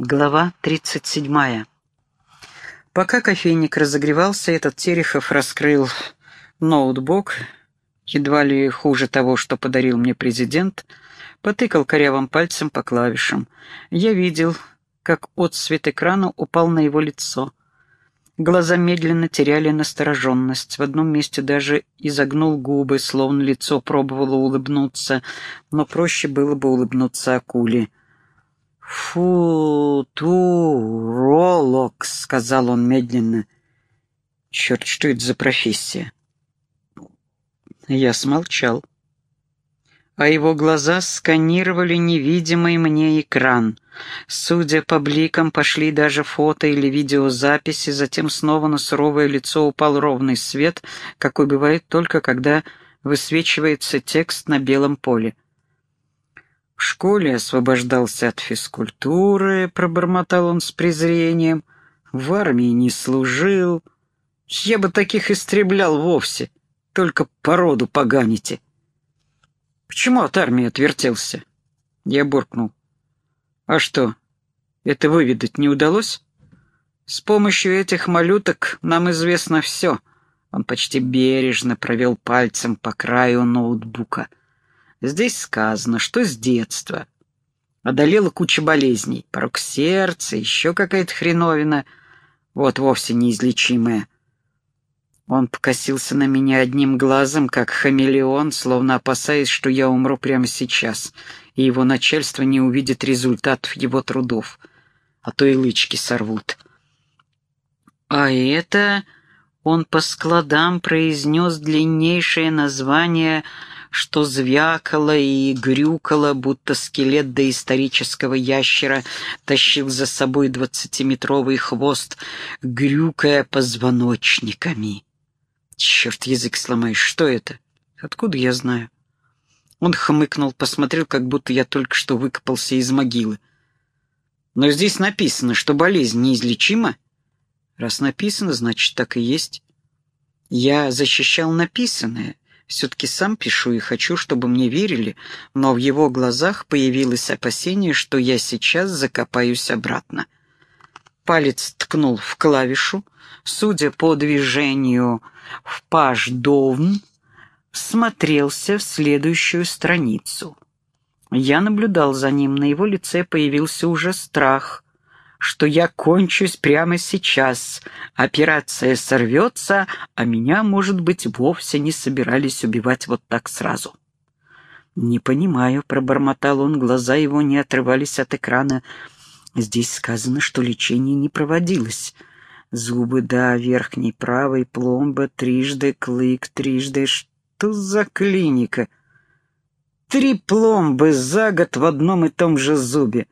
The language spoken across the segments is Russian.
Глава 37. Пока кофейник разогревался, этот Терехов раскрыл ноутбук, едва ли хуже того, что подарил мне президент, потыкал корявым пальцем по клавишам. Я видел, как отсвет экрана упал на его лицо. Глаза медленно теряли настороженность. В одном месте даже изогнул губы, словно лицо пробовало улыбнуться, но проще было бы улыбнуться акуле. «Футуролог», — сказал он медленно. «Черт, что это за профессия?» Я смолчал. А его глаза сканировали невидимый мне экран. Судя по бликам, пошли даже фото или видеозаписи, затем снова на суровое лицо упал ровный свет, какой бывает только когда высвечивается текст на белом поле. В школе освобождался от физкультуры, пробормотал он с презрением. В армии не служил. Я бы таких истреблял вовсе, только породу поганите. Почему от армии отвертелся? Я буркнул. А что, это выведать не удалось? С помощью этих малюток нам известно все. Он почти бережно провел пальцем по краю ноутбука. Здесь сказано, что с детства. Одолела куча болезней, порог сердца, еще какая-то хреновина, вот вовсе неизлечимая. Он покосился на меня одним глазом, как хамелеон, словно опасаясь, что я умру прямо сейчас, и его начальство не увидит результатов его трудов, а то и лычки сорвут. А это он по складам произнес длиннейшее название что звякало и грюкало, будто скелет доисторического ящера тащил за собой двадцатиметровый хвост, грюкая позвоночниками. Черт, язык сломаешь, что это? Откуда я знаю? Он хмыкнул, посмотрел, как будто я только что выкопался из могилы. Но здесь написано, что болезнь неизлечима. Раз написано, значит, так и есть. Я защищал написанное, все-таки сам пишу и хочу, чтобы мне верили, но в его глазах появилось опасение, что я сейчас закопаюсь обратно. Палец ткнул в клавишу, судя по движению в паж довн, смотрелся в следующую страницу. Я наблюдал за ним, на его лице появился уже страх — что я кончусь прямо сейчас. Операция сорвется, а меня, может быть, вовсе не собирались убивать вот так сразу. «Не понимаю», — пробормотал он, глаза его не отрывались от экрана. «Здесь сказано, что лечение не проводилось. Зубы, да, верхней правой, пломба, трижды, клык, трижды. Что за клиника?» «Три пломбы за год в одном и том же зубе.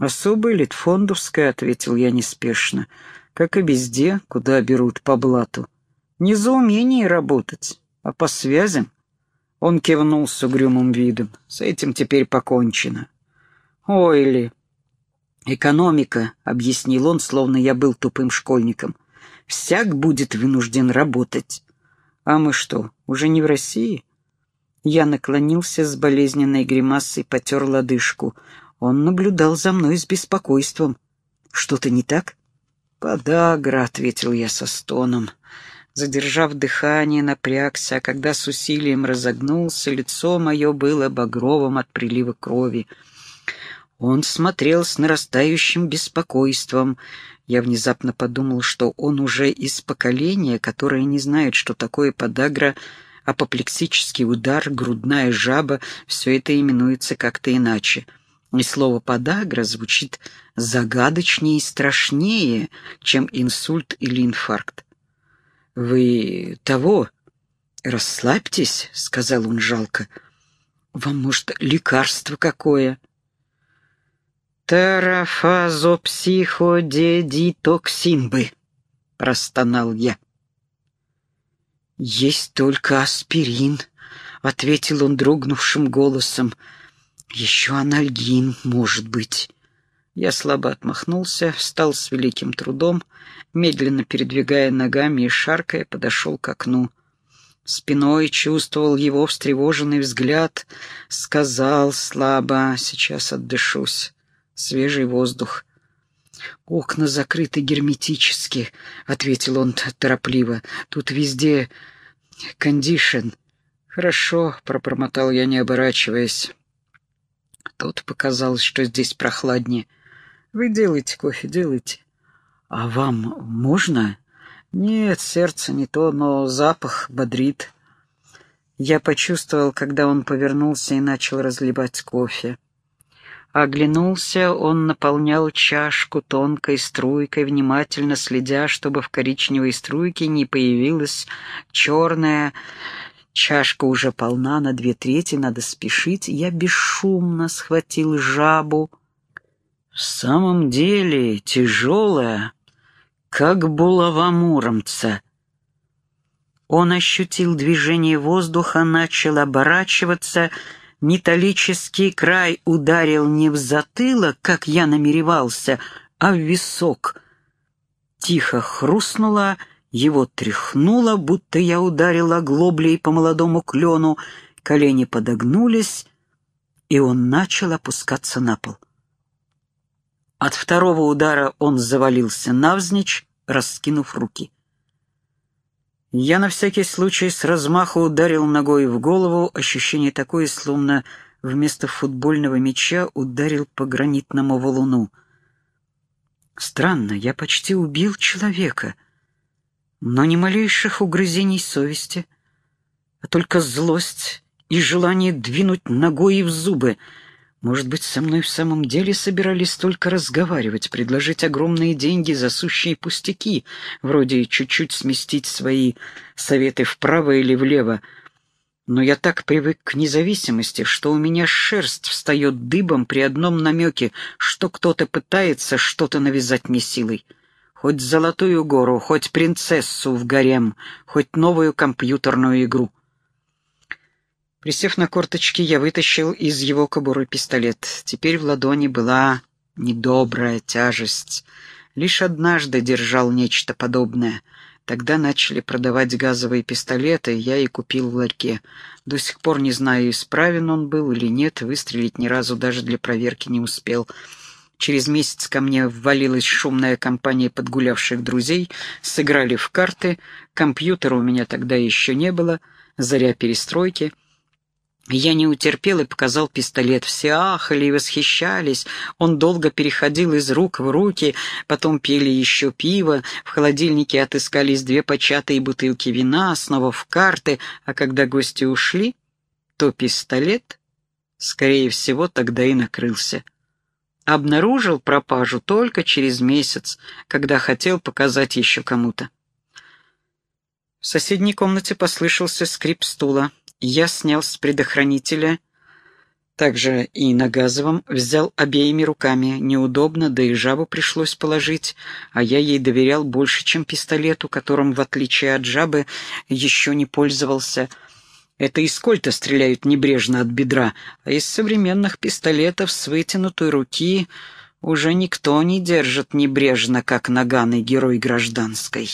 «Особая литфондовская», — ответил я неспешно, — «как и везде, куда берут по блату. Не за умение работать, а по связям». Он кивнул с угрюмым видом. «С этим теперь покончено». «Ой ли...» «Экономика», — объяснил он, словно я был тупым школьником. «Всяк будет вынужден работать». «А мы что, уже не в России?» Я наклонился с болезненной гримасой, потер лодыжку. Он наблюдал за мной с беспокойством. «Что-то не так?» «Подагра», — ответил я со стоном. Задержав дыхание, напрягся, а когда с усилием разогнулся, лицо мое было багровым от прилива крови. Он смотрел с нарастающим беспокойством. Я внезапно подумал, что он уже из поколения, которое не знает, что такое подагра, апоплексический удар, грудная жаба — все это именуется как-то иначе — и слово «подагра» звучит загадочнее и страшнее, чем инсульт или инфаркт. «Вы того? Расслабьтесь», — сказал он жалко. «Вам, может, лекарство какое?» «Тарафазопсиходедитоксинбы», — простонал я. «Есть только аспирин», — ответил он дрогнувшим голосом. Еще анальгин, может быть. Я слабо отмахнулся, встал с великим трудом, медленно передвигая ногами и шаркая, подошел к окну. Спиной чувствовал его встревоженный взгляд, сказал слабо, сейчас отдышусь. свежий воздух. «Окна закрыты герметически», — ответил он торопливо. «Тут везде кондишн». «Хорошо», — пробормотал я, не оборачиваясь. Тут показалось, что здесь прохладнее. «Вы делайте кофе, делайте». «А вам можно?» «Нет, сердце не то, но запах бодрит». Я почувствовал, когда он повернулся и начал разливать кофе. Оглянулся, он наполнял чашку тонкой струйкой, внимательно следя, чтобы в коричневой струйке не появилась черная. Чашка уже полна на две трети, надо спешить. Я бесшумно схватил жабу. В самом деле тяжелая, как булава муромца. Он ощутил движение воздуха, начал оборачиваться — металлический край ударил не в затылок, как я намеревался, а в висок. Тихо хрустнуло, его тряхнуло, будто я ударил оглоблей по молодому клену, колени подогнулись, и он начал опускаться на пол. От второго удара он завалился навзничь, раскинув руки. Я на всякий случай с размаху ударил ногой в голову, ощущение такое, словно вместо футбольного мяча ударил по гранитному валуну. Странно, я почти убил человека, но ни малейших угрызений совести, а только злость и желание двинуть ногой в зубы — может быть, со мной в самом деле собирались только разговаривать, предложить огромные деньги за сущие пустяки, вроде чуть-чуть сместить свои советы вправо или влево. Но я так привык к независимости, что у меня шерсть встает дыбом при одном намеке, что кто-то пытается что-то навязать мне силой. Хоть золотую гору, хоть принцессу в гарем, хоть новую компьютерную игру — Присев на корточки, я вытащил из его кобуры пистолет. Теперь в ладони была недобрая тяжесть. Лишь однажды держал нечто подобное. Тогда начали продавать газовые пистолеты, я и купил в ларьке. До сих пор не знаю, исправен он был или нет, выстрелить ни разу даже для проверки не успел. Через месяц ко мне ввалилась шумная компания подгулявших друзей, сыграли в карты, компьютера у меня тогда еще не было, заря перестройки — я не утерпел и показал пистолет. Все ахали и восхищались. Он долго переходил из рук в руки, потом пили еще пиво, в холодильнике отыскались две початые бутылки вина, снова в карты, а когда гости ушли, то пистолет, скорее всего, тогда и накрылся. Обнаружил пропажу только через месяц, когда хотел показать еще кому-то. В соседней комнате послышался скрип стула. Я снял с предохранителя, также и на газовом, взял обеими руками. Неудобно, да и жабу пришлось положить, а я ей доверял больше, чем пистолету, которым, в отличие от жабы, еще не пользовался. Это из кольта стреляют небрежно от бедра, а из современных пистолетов с вытянутой руки уже никто не держит небрежно, как наганый герой гражданской.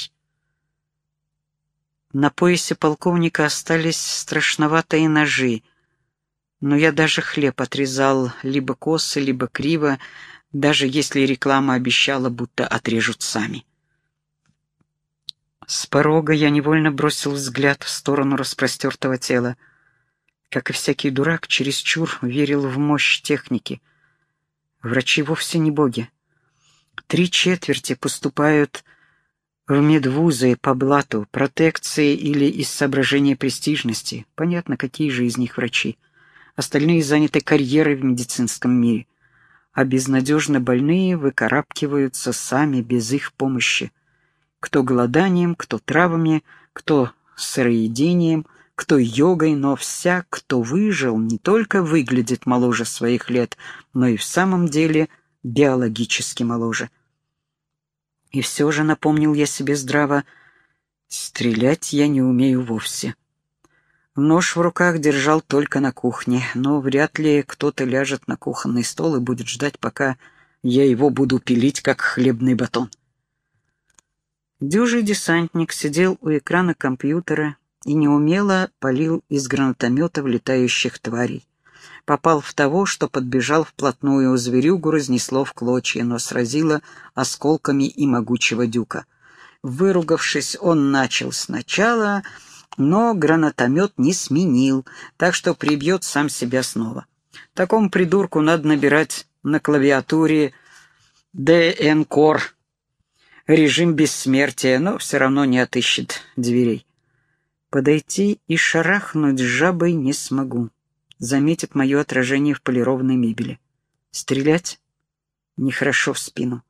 На поясе полковника остались страшноватые ножи, но я даже хлеб отрезал либо косо, либо криво, даже если реклама обещала, будто отрежут сами. С порога я невольно бросил взгляд в сторону распростертого тела. Как и всякий дурак, чересчур верил в мощь техники. Врачи вовсе не боги. Три четверти поступают в медвузы по блату, протекции или из соображения престижности. Понятно, какие же из них врачи. Остальные заняты карьерой в медицинском мире. А безнадежно больные выкарабкиваются сами без их помощи. Кто голоданием, кто травами, кто сыроедением, кто йогой, но вся, кто выжил, не только выглядит моложе своих лет, но и в самом деле биологически моложе. И все же, напомнил я себе здраво, стрелять я не умею вовсе. Нож в руках держал только на кухне, но вряд ли кто-то ляжет на кухонный стол и будет ждать, пока я его буду пилить, как хлебный батон. Дюжий десантник сидел у экрана компьютера и неумело палил из гранатомета влетающих тварей. попал в того, что подбежал вплотную, зверюгу разнесло в клочья, но сразило осколками и могучего дюка. Выругавшись, он начал сначала, но гранатомет не сменил, так что прибьет сам себя снова. Такому придурку надо набирать на клавиатуре «ДНКОР» режим бессмертия, но все равно не отыщет дверей. Подойти и шарахнуть жабой не смогу. Заметит мое отражение в полированной мебели. Стрелять? Нехорошо в спину.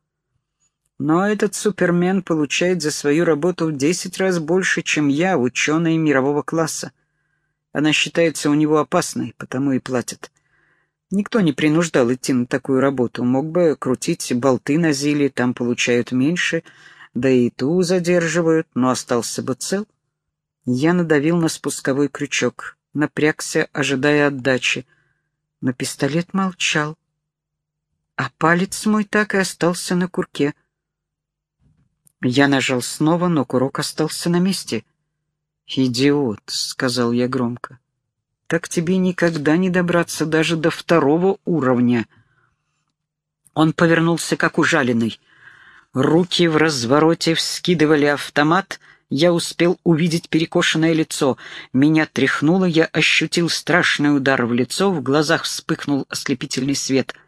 Но этот супермен получает за свою работу в десять раз больше, чем я, ученый мирового класса. Она считается у него опасной, потому и платят. Никто не принуждал идти на такую работу. Мог бы крутить болты на зиле, там получают меньше, да и ту задерживают, но остался бы цел. Я надавил на спусковой крючок, напрягся, ожидая отдачи. Но пистолет молчал, а палец мой так и остался на курке. Я нажал снова, но курок остался на месте. «Идиот», — сказал я громко так тебе никогда не добраться даже до второго уровня. Он повернулся, как ужаленный. Руки в развороте вскидывали автомат. Я успел увидеть перекошенное лицо. Меня тряхнуло, я ощутил страшный удар в лицо, в глазах вспыхнул ослепительный свет —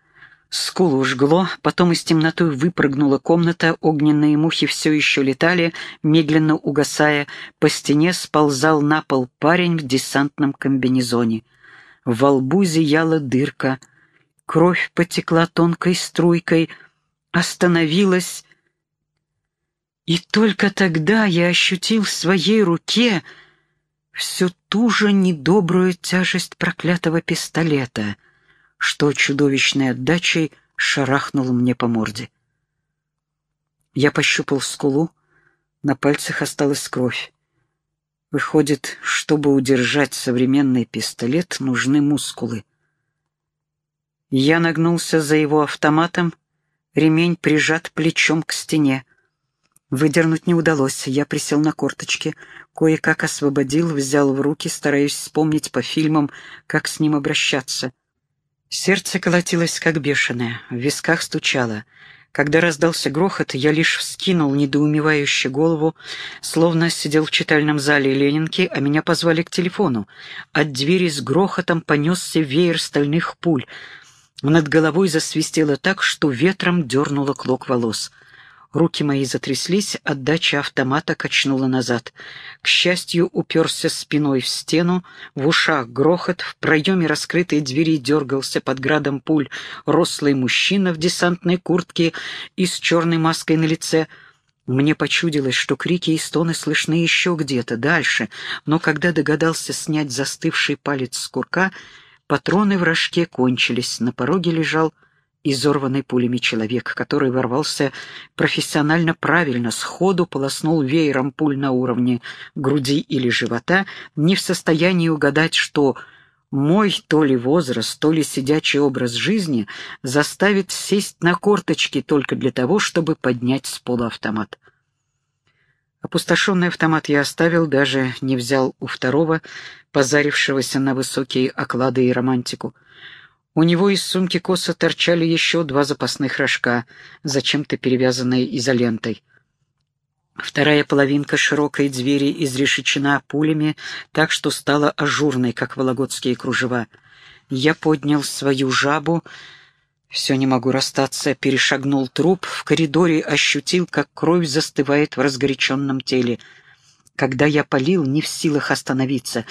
Скулу жгло, потом из темноты выпрыгнула комната, огненные мухи все еще летали, медленно угасая, по стене сползал на пол парень в десантном комбинезоне. Во лбу зияла дырка, кровь потекла тонкой струйкой, остановилась, и только тогда я ощутил в своей руке всю ту же недобрую тяжесть проклятого пистолета — что чудовищной отдачей шарахнул мне по морде. Я пощупал скулу, на пальцах осталась кровь. Выходит, чтобы удержать современный пистолет, нужны мускулы. Я нагнулся за его автоматом, ремень прижат плечом к стене. Выдернуть не удалось, я присел на корточки, кое-как освободил, взял в руки, стараясь вспомнить по фильмам, как с ним обращаться — Сердце колотилось, как бешеное, в висках стучало. Когда раздался грохот, я лишь вскинул недоумевающую голову, словно сидел в читальном зале Ленинки, а меня позвали к телефону. От двери с грохотом понесся веер стальных пуль. Над головой засвистело так, что ветром дернуло клок волос — Руки мои затряслись, отдача автомата качнула назад. К счастью, уперся спиной в стену, в ушах грохот, в проеме раскрытой двери дергался под градом пуль рослый мужчина в десантной куртке и с черной маской на лице. Мне почудилось, что крики и стоны слышны еще где-то, дальше, но когда догадался снять застывший палец с курка, патроны в рожке кончились, на пороге лежал изорванный пулями человек, который ворвался профессионально правильно, сходу полоснул веером пуль на уровне груди или живота, не в состоянии угадать, что мой то ли возраст, то ли сидячий образ жизни заставит сесть на корточки только для того, чтобы поднять с пола автомат. Опустошенный автомат я оставил, даже не взял у второго, позарившегося на высокие оклады и романтику. У него из сумки косо торчали еще два запасных рожка, зачем-то перевязанные изолентой. Вторая половинка широкой двери изрешечена пулями, так что стала ажурной, как вологодские кружева. Я поднял свою жабу, все не могу расстаться, перешагнул труп, в коридоре ощутил, как кровь застывает в разгоряченном теле. Когда я полил, не в силах остановиться,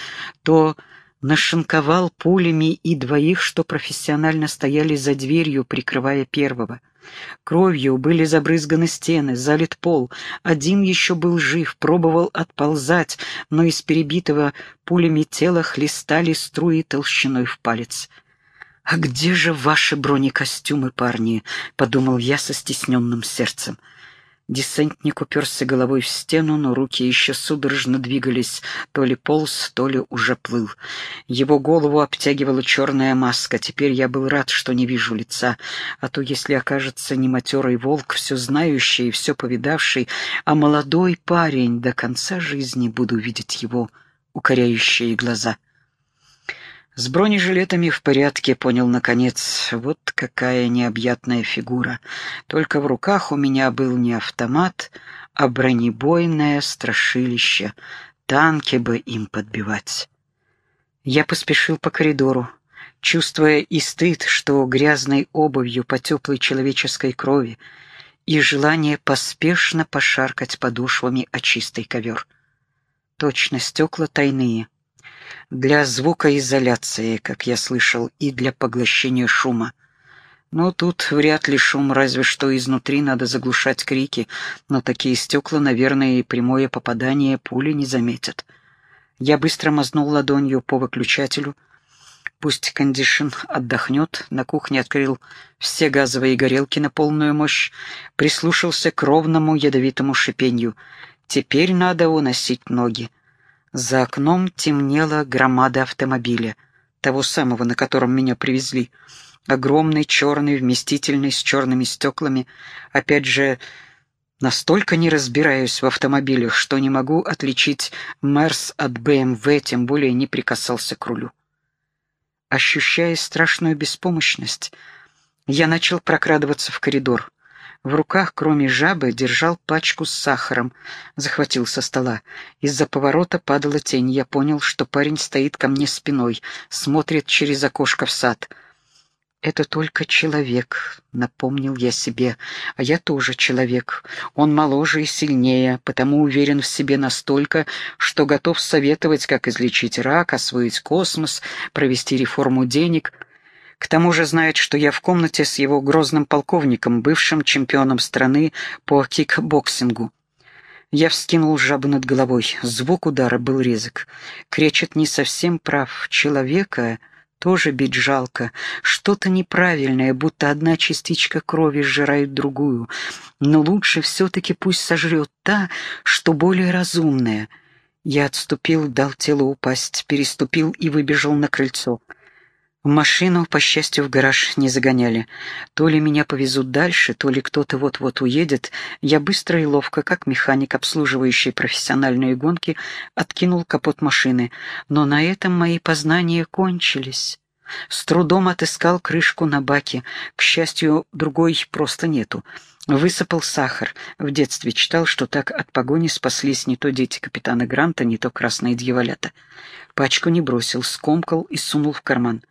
то нашинковал пулями и двоих, что профессионально стояли за дверью, прикрывая первого. Кровью были забрызганы стены, залит пол. Один еще был жив, пробовал отползать, но из перебитого пулями тела хлестали струи толщиной в палец. «А где же ваши бронекостюмы, парни?» — подумал я со стесненным сердцем. Десантник уперся головой в стену, но руки еще судорожно двигались, то ли полз, то ли уже плыл. Его голову обтягивала черная маска. Теперь я был рад, что не вижу лица, а то, если окажется не матерый волк, все знающий и все повидавший, а молодой парень, до конца жизни буду видеть его укоряющие глаза. С бронежилетами в порядке, понял наконец. Вот какая необъятная фигура. Только в руках у меня был не автомат, а бронебойное страшилище. Танки бы им подбивать. Я поспешил по коридору, чувствуя и стыд, что грязной обувью по теплой человеческой крови, и желание поспешно пошаркать подошвами о чистый ковер. Точно, стекла тайные — для звукоизоляции, как я слышал, и для поглощения шума. Но тут вряд ли шум, разве что изнутри надо заглушать крики, но такие стекла, наверное, и прямое попадание пули не заметят. Я быстро мазнул ладонью по выключателю. Пусть кондишн отдохнет, на кухне открыл все газовые горелки на полную мощь, прислушался к ровному ядовитому шипению. Теперь надо уносить ноги. За окном темнела громада автомобиля, того самого, на котором меня привезли. Огромный, черный, вместительный, с черными стеклами. Опять же, настолько не разбираюсь в автомобилях, что не могу отличить Мерс от БМВ, тем более не прикасался к рулю. Ощущая страшную беспомощность, я начал прокрадываться в коридор. В руках, кроме жабы, держал пачку с сахаром. Захватил со стола. Из-за поворота падала тень. Я понял, что парень стоит ко мне спиной, смотрит через окошко в сад. «Это только человек», — напомнил я себе. «А я тоже человек. Он моложе и сильнее, потому уверен в себе настолько, что готов советовать, как излечить рак, освоить космос, провести реформу денег». К тому же знает, что я в комнате с его грозным полковником, бывшим чемпионом страны по кикбоксингу. Я вскинул жабу над головой. Звук удара был резок. Кречет не совсем прав. Человека тоже бить жалко. Что-то неправильное, будто одна частичка крови сжирает другую. Но лучше все-таки пусть сожрет та, что более разумная. Я отступил, дал телу упасть, переступил и выбежал на крыльцо. Машину, по счастью, в гараж не загоняли. То ли меня повезут дальше, то ли кто-то вот-вот уедет. Я быстро и ловко, как механик, обслуживающий профессиональные гонки, откинул капот машины. Но на этом мои познания кончились. С трудом отыскал крышку на баке. К счастью, другой просто нету. Высыпал сахар. В детстве читал, что так от погони спаслись не то дети капитана Гранта, не то красные дьяволята. Пачку не бросил, скомкал и сунул в карман.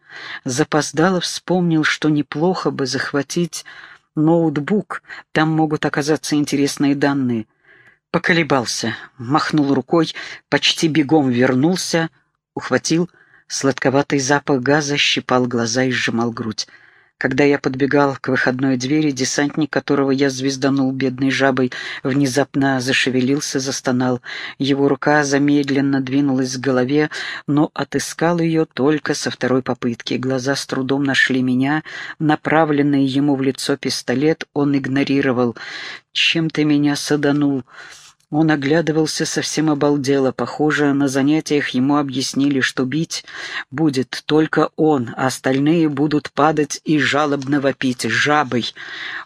Запоздало вспомнил, что неплохо бы захватить ноутбук, там могут оказаться интересные данные. Поколебался, махнул рукой, почти бегом вернулся, ухватил, сладковатый запах газа щипал глаза и сжимал грудь. Когда я подбегал к выходной двери, десантник, которого я звезданул бедной жабой, внезапно зашевелился, застонал. Его рука замедленно двинулась к голове, но отыскал ее только со второй попытки. Глаза с трудом нашли меня. Направленный ему в лицо пистолет он игнорировал. «Чем ты меня саданул?» Он оглядывался совсем обалдело. Похоже, на занятиях ему объяснили, что бить будет только он, а остальные будут падать и жалобно вопить жабой.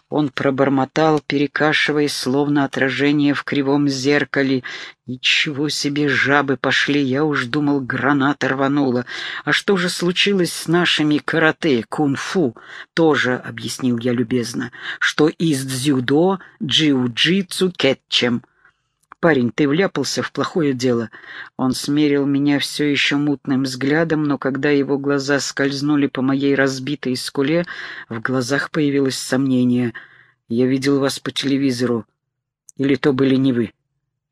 Он пробормотал, перекашиваясь, словно отражение в кривом зеркале. «Ничего себе, жабы пошли! Я уж думал, граната рванула. А что же случилось с нашими карате, кунг-фу?» «Тоже», — объяснил я любезно, — «что из дзюдо, джиу-джитсу, кетчем». «Парень, ты вляпался в плохое дело». Он смерил меня все еще мутным взглядом, но когда его глаза скользнули по моей разбитой скуле, в глазах появилось сомнение. «Я видел вас по телевизору. Или то были не вы?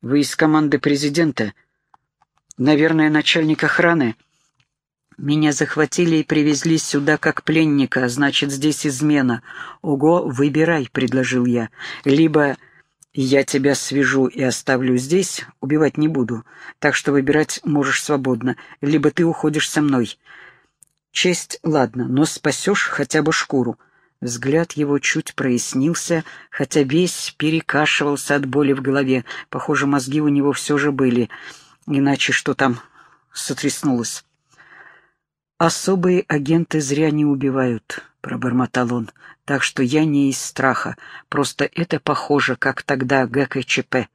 Вы из команды президента? Наверное, начальник охраны?» Меня захватили и привезли сюда как пленника, значит, здесь измена. Ого, выбирай, — предложил я. Либо я тебя свяжу и оставлю здесь, убивать не буду, так что выбирать можешь свободно, либо ты уходишь со мной. Честь, ладно, но спасешь хотя бы шкуру». Взгляд его чуть прояснился, хотя весь перекашивался от боли в голове. Похоже, мозги у него все же были, иначе что там сотряснулось. «Особые агенты зря не убивают», — пробормотал он, — «так что я не из страха, просто это похоже, как тогда ГКЧП.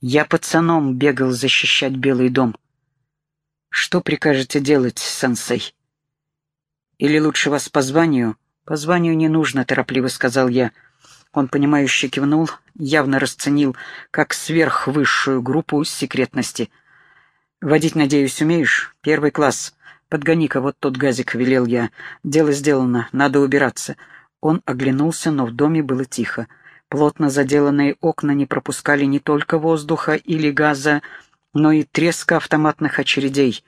Я пацаном бегал защищать Белый дом». Что прикажете делать, сенсей? Или лучше вас по званию? По званию не нужно, торопливо сказал я. Он, понимающе кивнул, явно расценил как сверхвысшую группу секретности. «Водить, надеюсь, умеешь? Первый класс. Подгони-ка вот тот газик», — велел я. «Дело сделано, надо убираться». Он оглянулся, но в доме было тихо. Плотно заделанные окна не пропускали не только воздуха или газа, но и треска автоматных очередей.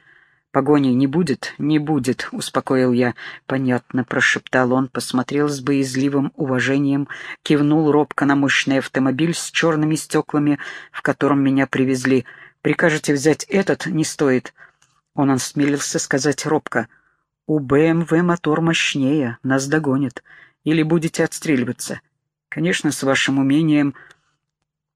«Погони не будет? Не будет», — успокоил я. «Понятно», — прошептал он, посмотрел с боязливым уважением, кивнул робко на мощный автомобиль с черными стеклами, в котором меня привезли. «Прикажете взять этот? Не стоит». Он осмелился сказать робко. «У БМВ мотор мощнее, нас догонит. Или будете отстреливаться?» Конечно, с вашим умением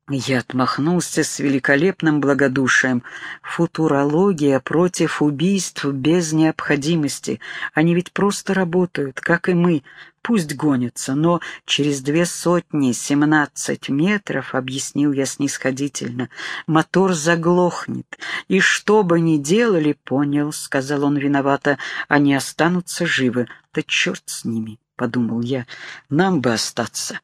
я отмахнулся с великолепным благодушием. Футурология против убийств без необходимости. Они ведь просто работают, как и мы. Пусть гонятся, но через две сотни семнадцать метров, объяснил я снисходительно, мотор заглохнет. И что бы ни делали, понял, сказал он виновато, они останутся живы. Да черт с ними, подумал я, нам бы остаться.